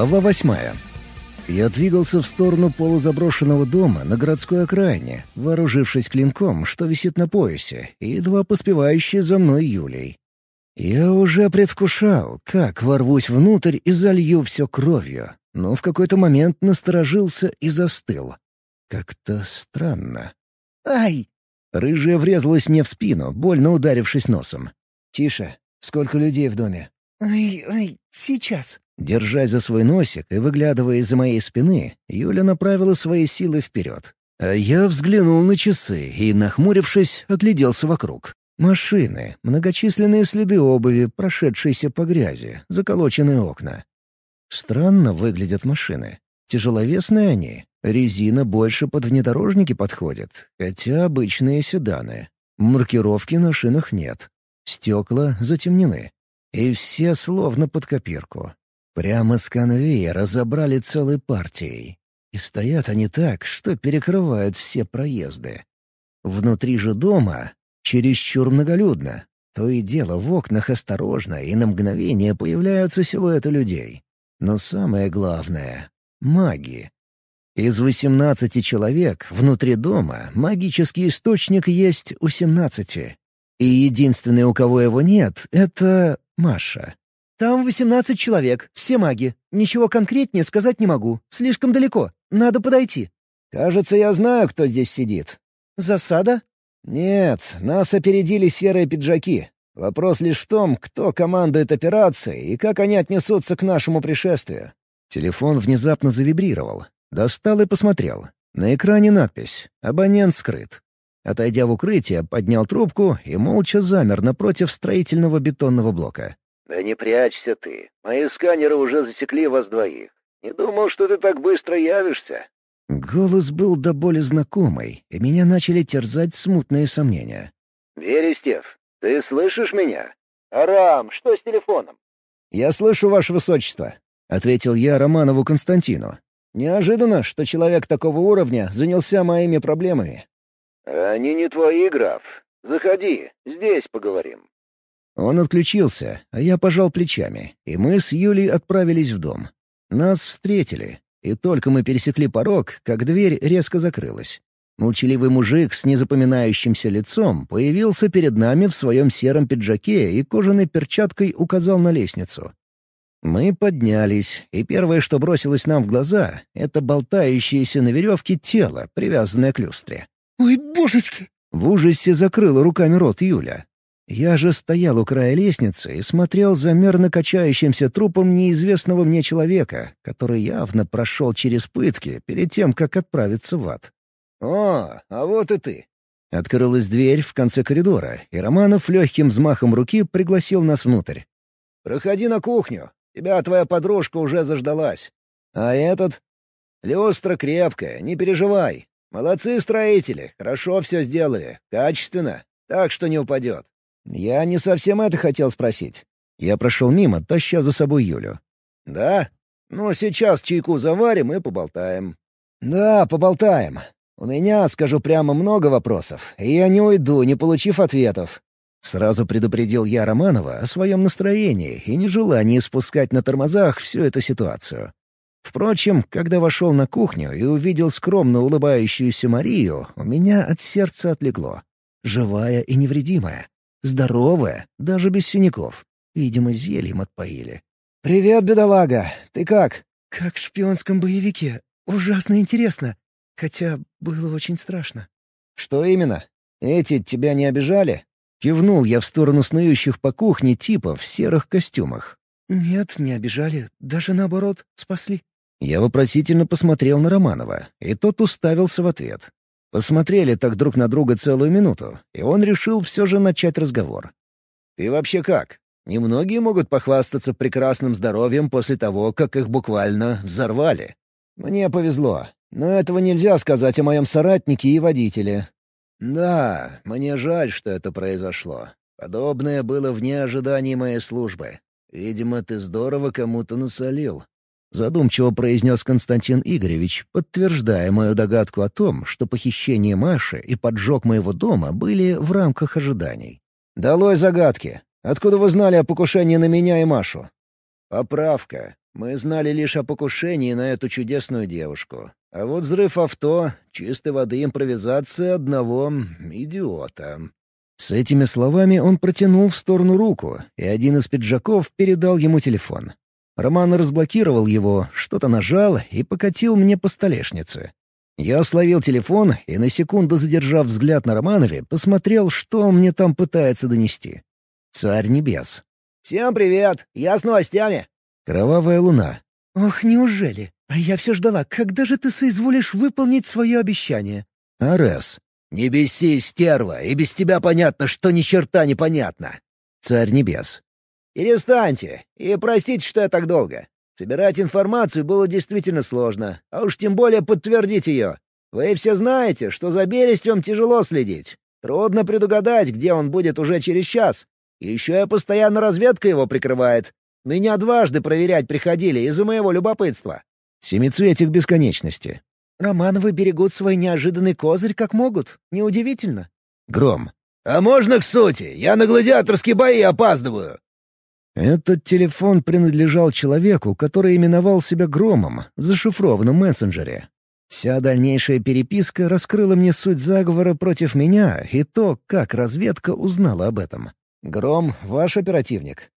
Глава восьмая. Я двигался в сторону полузаброшенного дома на городской окраине, вооружившись клинком, что висит на поясе, и едва поспевающей за мной Юлей. Я уже предвкушал, как ворвусь внутрь и залью все кровью, но в какой-то момент насторожился и застыл. Как-то странно. «Ай!» Рыжая врезалась мне в спину, больно ударившись носом. «Тише. Сколько людей в доме?» «Ай, ай, сейчас». Держась за свой носик и выглядывая из-за моей спины, Юля направила свои силы вперед. А я взглянул на часы и, нахмурившись, огляделся вокруг. Машины, многочисленные следы обуви, прошедшиеся по грязи, заколоченные окна. Странно выглядят машины. Тяжеловесные они. Резина больше под внедорожники подходит, хотя обычные седаны. Маркировки на шинах нет. Стекла затемнены. И все словно под копирку. Прямо с конвейера забрали целой партией. И стоят они так, что перекрывают все проезды. Внутри же дома чересчур многолюдно. То и дело в окнах осторожно, и на мгновение появляются силуэты людей. Но самое главное — маги. Из восемнадцати человек внутри дома магический источник есть у семнадцати. И единственный, у кого его нет, — это Маша. «Там восемнадцать человек, все маги. Ничего конкретнее сказать не могу. Слишком далеко. Надо подойти». «Кажется, я знаю, кто здесь сидит». «Засада?» «Нет, нас опередили серые пиджаки. Вопрос лишь в том, кто командует операцией и как они отнесутся к нашему пришествию». Телефон внезапно завибрировал. Достал и посмотрел. На экране надпись «Абонент скрыт». Отойдя в укрытие, поднял трубку и молча замер напротив строительного бетонного блока. «Да не прячься ты. Мои сканеры уже засекли вас двоих. Не думал, что ты так быстро явишься». Голос был до боли знакомый, и меня начали терзать смутные сомнения. «Верестев, ты слышишь меня?» «Арам, что с телефоном?» «Я слышу, ваше высочество», — ответил я Романову Константину. «Неожиданно, что человек такого уровня занялся моими проблемами. «Они не твои, граф. Заходи, здесь поговорим». Он отключился, а я пожал плечами, и мы с Юлей отправились в дом. Нас встретили, и только мы пересекли порог, как дверь резко закрылась. Молчаливый мужик с незапоминающимся лицом появился перед нами в своем сером пиджаке и кожаной перчаткой указал на лестницу. Мы поднялись, и первое, что бросилось нам в глаза, — это болтающееся на веревке тело, привязанное к люстре. «Ой, божечки!» В ужасе закрыла руками рот Юля. Я же стоял у края лестницы и смотрел за мерно качающимся трупом неизвестного мне человека, который явно прошел через пытки перед тем, как отправиться в ад. «О, а вот и ты!» Открылась дверь в конце коридора, и Романов легким взмахом руки пригласил нас внутрь. «Проходи на кухню. Тебя твоя подружка уже заждалась. А этот?» «Люстра крепкая, не переживай. Молодцы строители, хорошо все сделали, качественно, так что не упадет. Я не совсем это хотел спросить. Я прошел мимо, таща за собой Юлю. Да? Ну, сейчас чайку заварим и поболтаем. Да, поболтаем. У меня, скажу прямо, много вопросов, и я не уйду, не получив ответов. Сразу предупредил я Романова о своем настроении и нежелании спускать на тормозах всю эту ситуацию. Впрочем, когда вошел на кухню и увидел скромно улыбающуюся Марию, у меня от сердца отлегло. Живая и невредимая. Здоровая, даже без синяков. Видимо, зельем отпоили. «Привет, бедолага! Ты как?» «Как в шпионском боевике. Ужасно интересно. Хотя было очень страшно». «Что именно? Эти тебя не обижали?» Кивнул я в сторону снующих по кухне типов в серых костюмах. «Нет, не обижали. Даже наоборот, спасли». Я вопросительно посмотрел на Романова, и тот уставился в ответ. Посмотрели так друг на друга целую минуту, и он решил все же начать разговор. «Ты вообще как? Немногие могут похвастаться прекрасным здоровьем после того, как их буквально взорвали. Мне повезло, но этого нельзя сказать о моем соратнике и водителе. Да, мне жаль, что это произошло. Подобное было вне ожиданий моей службы. Видимо, ты здорово кому-то насолил. Задумчиво произнес Константин Игоревич, подтверждая мою догадку о том, что похищение Маши и поджог моего дома были в рамках ожиданий. «Долой загадки! Откуда вы знали о покушении на меня и Машу?» «Поправка. Мы знали лишь о покушении на эту чудесную девушку. А вот взрыв авто — чистой воды импровизация одного идиота. С этими словами он протянул в сторону руку, и один из пиджаков передал ему телефон. Роман разблокировал его, что-то нажал и покатил мне по столешнице. Я словил телефон и, на секунду задержав взгляд на Романове, посмотрел, что он мне там пытается донести. Царь небес. «Всем привет! Я с новостями!» Кровавая луна. «Ох, неужели? А я все ждала, когда же ты соизволишь выполнить свое обещание?» Арес. «Не беси, стерва, и без тебя понятно, что ни черта не понятно!» Царь небес. «Перестаньте, и простите, что я так долго. Собирать информацию было действительно сложно, а уж тем более подтвердить ее. Вы все знаете, что за Берестем тяжело следить. Трудно предугадать, где он будет уже через час. И еще и постоянно разведка его прикрывает. Меня дважды проверять приходили из-за моего любопытства. Семицветик бесконечности. Романовы берегут свой неожиданный козырь как могут. Неудивительно. Гром. «А можно к сути? Я на гладиаторские бои опаздываю!» Этот телефон принадлежал человеку, который именовал себя Громом в зашифрованном мессенджере. Вся дальнейшая переписка раскрыла мне суть заговора против меня и то, как разведка узнала об этом. «Гром — ваш оперативник?»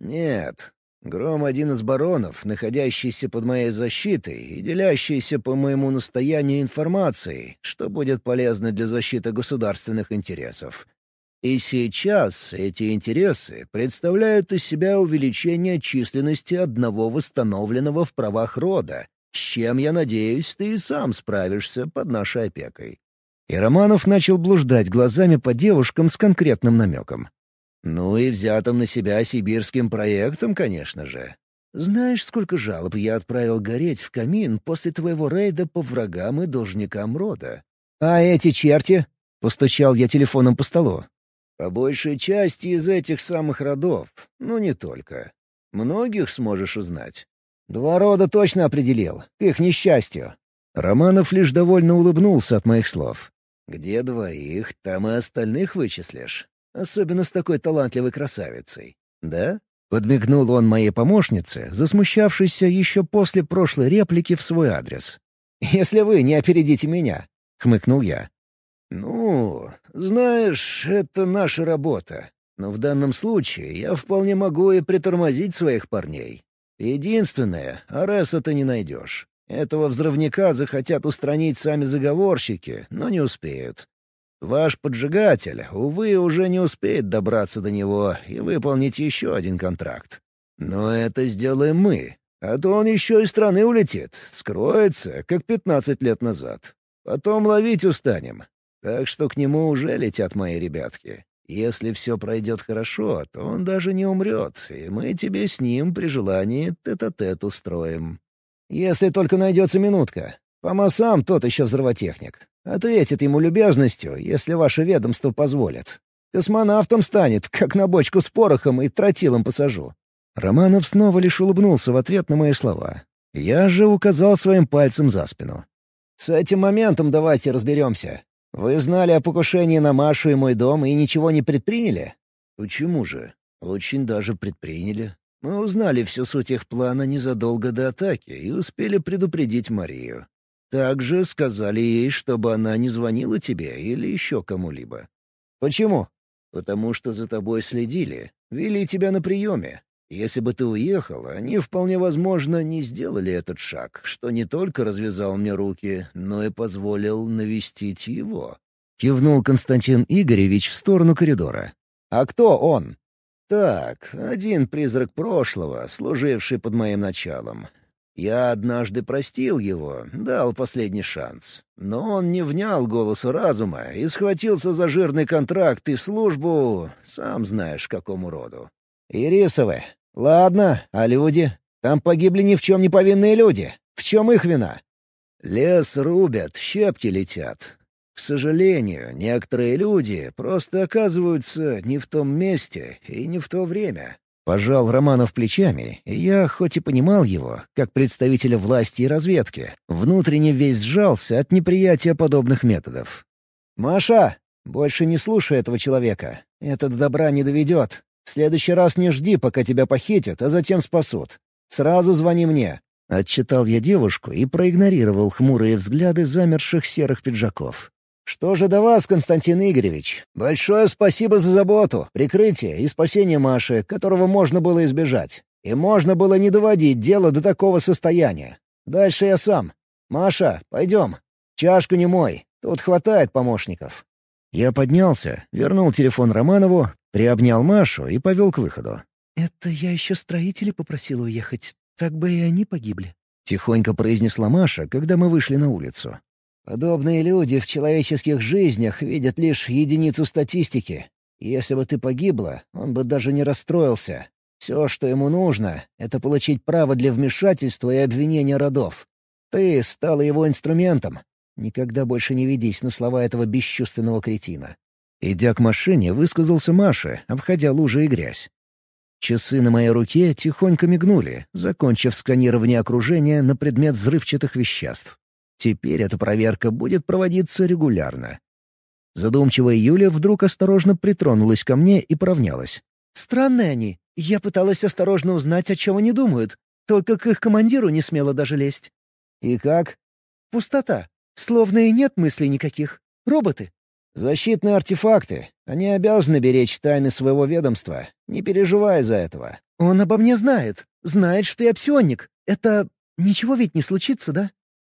«Нет. Гром — один из баронов, находящийся под моей защитой и делящийся по моему настоянию информацией, что будет полезно для защиты государственных интересов. И сейчас эти интересы представляют из себя увеличение численности одного восстановленного в правах рода, с чем, я надеюсь, ты и сам справишься под нашей опекой». И Романов начал блуждать глазами по девушкам с конкретным намеком. «Ну и взятым на себя сибирским проектом, конечно же. Знаешь, сколько жалоб я отправил гореть в камин после твоего рейда по врагам и должникам рода?» «А эти черти?» — постучал я телефоном по столу. По большей части из этих самых родов, но не только. Многих сможешь узнать. Два рода точно определил, к их несчастью. Романов лишь довольно улыбнулся от моих слов. Где двоих, там и остальных вычислишь. Особенно с такой талантливой красавицей. Да? Подмигнул он моей помощнице, засмущавшейся еще после прошлой реплики в свой адрес. «Если вы не опередите меня», — хмыкнул я. «Ну, знаешь, это наша работа. Но в данном случае я вполне могу и притормозить своих парней. Единственное, Ареса ты не найдешь. Этого взрывника захотят устранить сами заговорщики, но не успеют. Ваш поджигатель, увы, уже не успеет добраться до него и выполнить еще один контракт. Но это сделаем мы, а то он еще из страны улетит, скроется, как пятнадцать лет назад. Потом ловить устанем, так что к нему уже летят мои ребятки. Если все пройдет хорошо, то он даже не умрет, и мы тебе с ним при желании тет-а-тет устроим. Если только найдется минутка. Помасам тот еще взрывотехник. Ответит ему любезностью, если ваше ведомство позволит. Космонавтом станет, как на бочку с порохом и тротилом посажу». Романов снова лишь улыбнулся в ответ на мои слова. Я же указал своим пальцем за спину. «С этим моментом давайте разберемся. «Вы знали о покушении на Машу и мой дом и ничего не предприняли?» «Почему же? Очень даже предприняли. Мы узнали всю суть их плана незадолго до атаки и успели предупредить Марию. Также сказали ей, чтобы она не звонила тебе или еще кому-либо». «Почему?» «Потому что за тобой следили, вели тебя на приеме, если бы ты уехал, они, вполне возможно, не сделали этот шаг, что не только развязал мне руки, но и позволил навестить его». Кивнул Константин Игоревич в сторону коридора. «А кто он?» «Так, один призрак прошлого, служивший под моим началом. Я однажды простил его, дал последний шанс. Но он не внял голосу разума и схватился за жирный контракт и службу, сам знаешь, какому роду. «Ирисовы, «Ладно, а люди? Там погибли ни в чем не повинные люди. В чем их вина?» «Лес рубят, щепки летят. К сожалению, некоторые люди просто оказываются не в том месте и не в то время». Пожал Романов плечами, и я, хоть и понимал его, как представителя власти и разведки, внутренне весь сжался от неприятия подобных методов. «Маша, больше не слушай этого человека. Это до добра не доведет. В следующий раз не жди, пока тебя похитят, а затем спасут. Сразу звони мне». Отчитал я девушку и проигнорировал хмурые взгляды замерших серых пиджаков. «Что же до вас, Константин Игоревич? Большое спасибо за заботу, прикрытие и спасение Маши, которого можно было избежать. И можно было не доводить дело до такого состояния. Дальше я сам. Маша, пойдем. Чашку не мой, тут хватает помощников». Я поднялся, вернул телефон Романову, приобнял Машу и повел к выходу. «Это я еще строителей попросила уехать, так бы и они погибли», — тихонько произнесла Маша, когда мы вышли на улицу. «Подобные люди в человеческих жизнях видят лишь единицу статистики. Если бы ты погибла, он бы даже не расстроился. Все, что ему нужно, — это получить право для вмешательства и обвинения родов. Ты стала его инструментом. Никогда больше не ведись на слова этого бесчувственного кретина». Идя к машине, высказался Маша, обходя лужи и грязь. Часы на моей руке тихонько мигнули, закончив сканирование окружения на предмет взрывчатых веществ. Теперь эта проверка будет проводиться регулярно. Задумчивая Юля вдруг осторожно притронулась ко мне и поравнялась. «Странные они. Я пыталась осторожно узнать, о чем они думают. Только к их командиру не смела даже лезть». «И как?» «Пустота. Словно и нет мыслей никаких. Роботы». «Защитные артефакты. Они обязаны беречь тайны своего ведомства. Не переживай за этого». «Он обо мне знает. Знает, что я псионик. Это... Ничего ведь не случится, да?»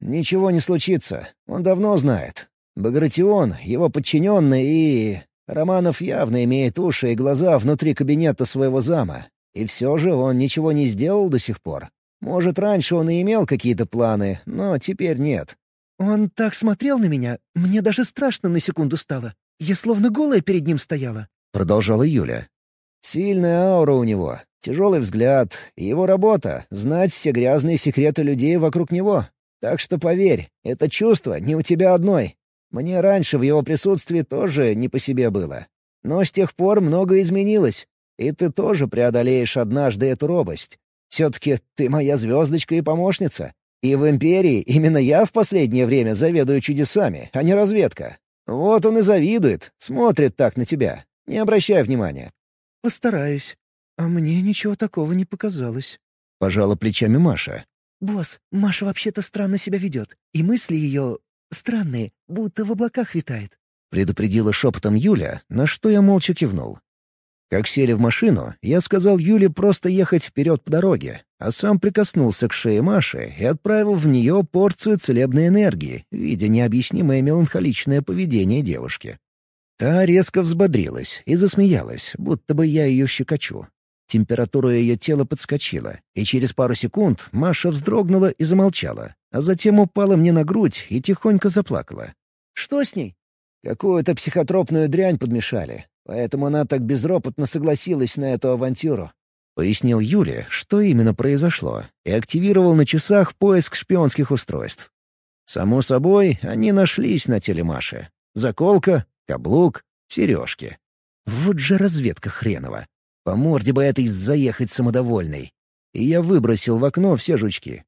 «Ничего не случится. Он давно знает. Багратион, его подчиненный и... Романов явно имеет уши и глаза внутри кабинета своего зама. И все же он ничего не сделал до сих пор. Может, раньше он и имел какие-то планы, но теперь нет». «Он так смотрел на меня, мне даже страшно на секунду стало. Я словно голая перед ним стояла», — продолжала Юля. «Сильная аура у него, тяжелый взгляд, его работа — знать все грязные секреты людей вокруг него. Так что поверь, это чувство не у тебя одной. Мне раньше в его присутствии тоже не по себе было. Но с тех пор многое изменилось, и ты тоже преодолеешь однажды эту робость. Все-таки ты моя звездочка и помощница. И в Империи именно я в последнее время заведую чудесами, а не разведка. Вот он и завидует, смотрит так на тебя. Не обращай внимания». «Постараюсь. А мне ничего такого не показалось», — пожала плечами Маша. «Босс, Маша вообще-то странно себя ведет, и мысли ее странные, будто в облаках витает», — предупредила шепотом Юля, на что я молча кивнул. Как сели в машину, я сказал Юле просто ехать вперед по дороге, а сам прикоснулся к шее Маши и отправил в нее порцию целебной энергии, видя необъяснимое меланхоличное поведение девушки. Та резко взбодрилась и засмеялась, будто бы я ее щекочу. Температура ее тела подскочила, и через пару секунд Маша вздрогнула и замолчала, а затем упала мне на грудь и тихонько заплакала. «Что с ней?» «Какую-то психотропную дрянь подмешали, поэтому она так безропотно согласилась на эту авантюру», — пояснил Юля, что именно произошло, и активировал на часах поиск шпионских устройств. Само собой, они нашлись на теле Маши. Заколка, каблук, сережки. Вот же разведка хренова. По морде бы этой заехать самодовольной. И я выбросил в окно все жучки.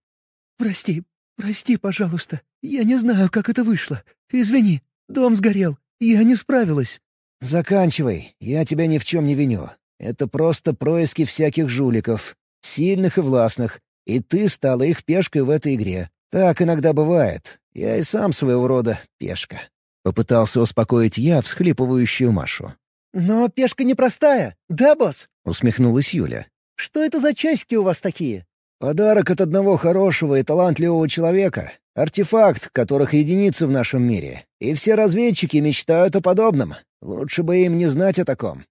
«Прости, прости, пожалуйста. Я не знаю, как это вышло. Извини, дом сгорел. Я не справилась». «Заканчивай. Я тебя ни в чем не виню. Это просто происки всяких жуликов. Сильных и властных. И ты стала их пешкой в этой игре. Так иногда бывает. Я и сам своего рода пешка». Попытался успокоить я всхлипывающую Машу. «Но пешка непростая, да, босс?» — усмехнулась Юля. «Что это за часики у вас такие?» «Подарок от одного хорошего и талантливого человека. Артефакт, которых единицы в нашем мире. И все разведчики мечтают о подобном. Лучше бы им не знать о таком».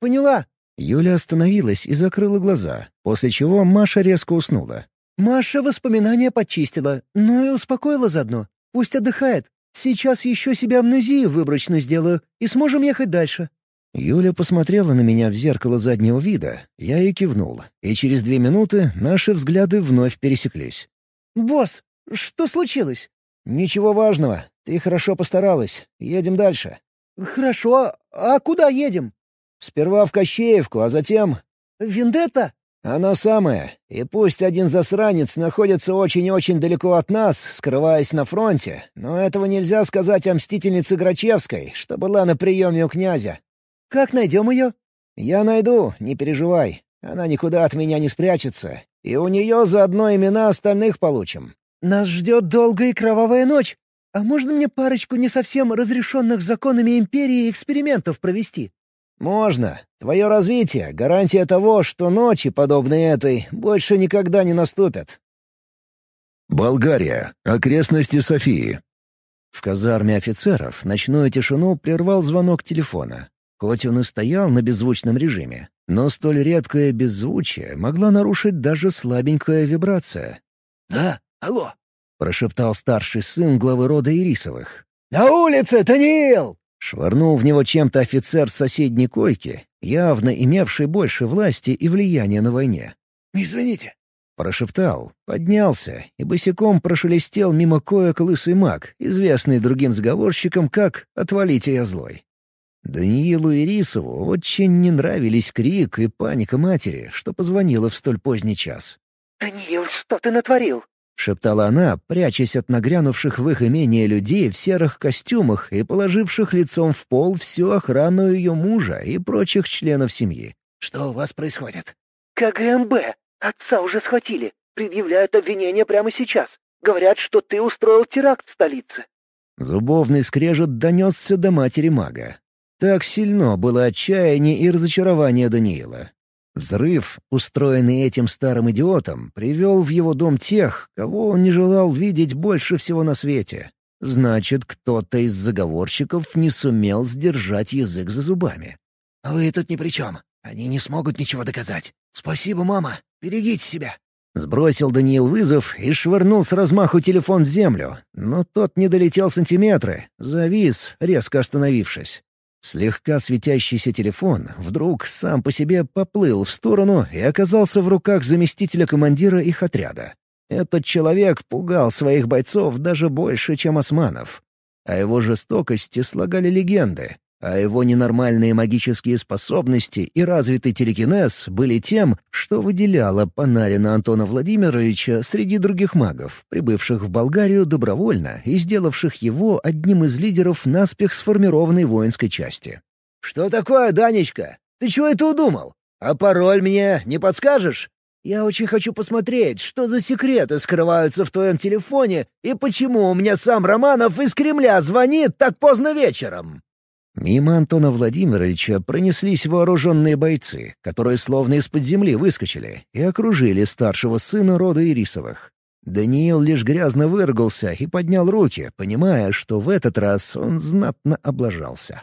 «Поняла». Юля остановилась и закрыла глаза, после чего Маша резко уснула. «Маша воспоминания почистила, но и успокоила заодно. Пусть отдыхает. Сейчас еще себе амнезию выборочно сделаю, и сможем ехать дальше». Юля посмотрела на меня в зеркало заднего вида, я ей кивнул, и через две минуты наши взгляды вновь пересеклись. «Босс, что случилось?» «Ничего важного. Ты хорошо постаралась. Едем дальше». «Хорошо. А куда едем?» «Сперва в Кощеевку, а затем...» «Вендетта?» «Оно самое. И пусть один засранец находится очень-очень далеко от нас, скрываясь на фронте, но этого нельзя сказать о мстительнице Грачевской, что была на приеме у князя. Как найдем ее?» «Я найду, не переживай. Она никуда от меня не спрячется. И у нее заодно имена остальных получим». «Нас ждет долгая и кровавая ночь. А можно мне парочку не совсем разрешенных законами Империи экспериментов провести?» «Можно. Твое развитие — гарантия того, что ночи, подобные этой, больше никогда не наступят». Болгария. Окрестности Софии. В казарме офицеров ночную тишину прервал звонок телефона. Хоть он и стоял на беззвучном режиме, но столь редкое беззвучие могла нарушить даже слабенькая вибрация. «Да, алло!» — прошептал старший сын главы рода Ирисовых. «На улице, Даниил!» Швырнул в него чем-то офицер с соседней койки, явно имевший больше власти и влияния на войне. «Извините, Прошептал, поднялся и босиком прошелестел мимо коек лысый маг, известный другим заговорщикам как «отвалите я злой». Даниилу Ирисову очень не нравились крик и паника матери, что позвонила в столь поздний час. «Даниил, что ты натворил?» — шептала она, прячась от нагрянувших в их имение людей в серых костюмах и положивших лицом в пол всю охрану ее мужа и прочих членов семьи. «Что у вас происходит?» «КГМБ. Отца уже схватили. Предъявляют обвинения прямо сейчас. Говорят, что ты устроил теракт в столице». Зубовный скрежет донесся до матери мага. Так сильно было отчаяние и разочарование Даниила. Взрыв, устроенный этим старым идиотом, привел в его дом тех, кого он не желал видеть больше всего на свете. Значит, кто-то из заговорщиков не сумел сдержать язык за зубами. «Вы тут ни при чем. Они не смогут ничего доказать. Спасибо, мама. Берегите себя». Сбросил Даниил вызов и швырнул с размаху телефон в землю, но тот не долетел сантиметры, завис, резко остановившись. Слегка светящийся телефон вдруг сам по себе поплыл в сторону и оказался в руках заместителя командира их отряда. Этот человек пугал своих бойцов даже больше, чем османов. О его жестокости слагали легенды, а его ненормальные магические способности и развитый телекинез были тем, что выделяло Панарина Антона Владимировича среди других магов, прибывших в Болгарию добровольно и сделавших его одним из лидеров наспех сформированной воинской части. «Что такое, Данечка? Ты чего это удумал? А пароль мне не подскажешь? Я очень хочу посмотреть, что за секреты скрываются в твоем телефоне и почему у меня сам Романов из Кремля звонит так поздно вечером». Мимо Антона Владимировича пронеслись вооруженные бойцы, которые словно из-под земли выскочили и окружили старшего сына рода Ирисовых. Даниил лишь грязно выргался и поднял руки, понимая, что в этот раз он знатно облажался.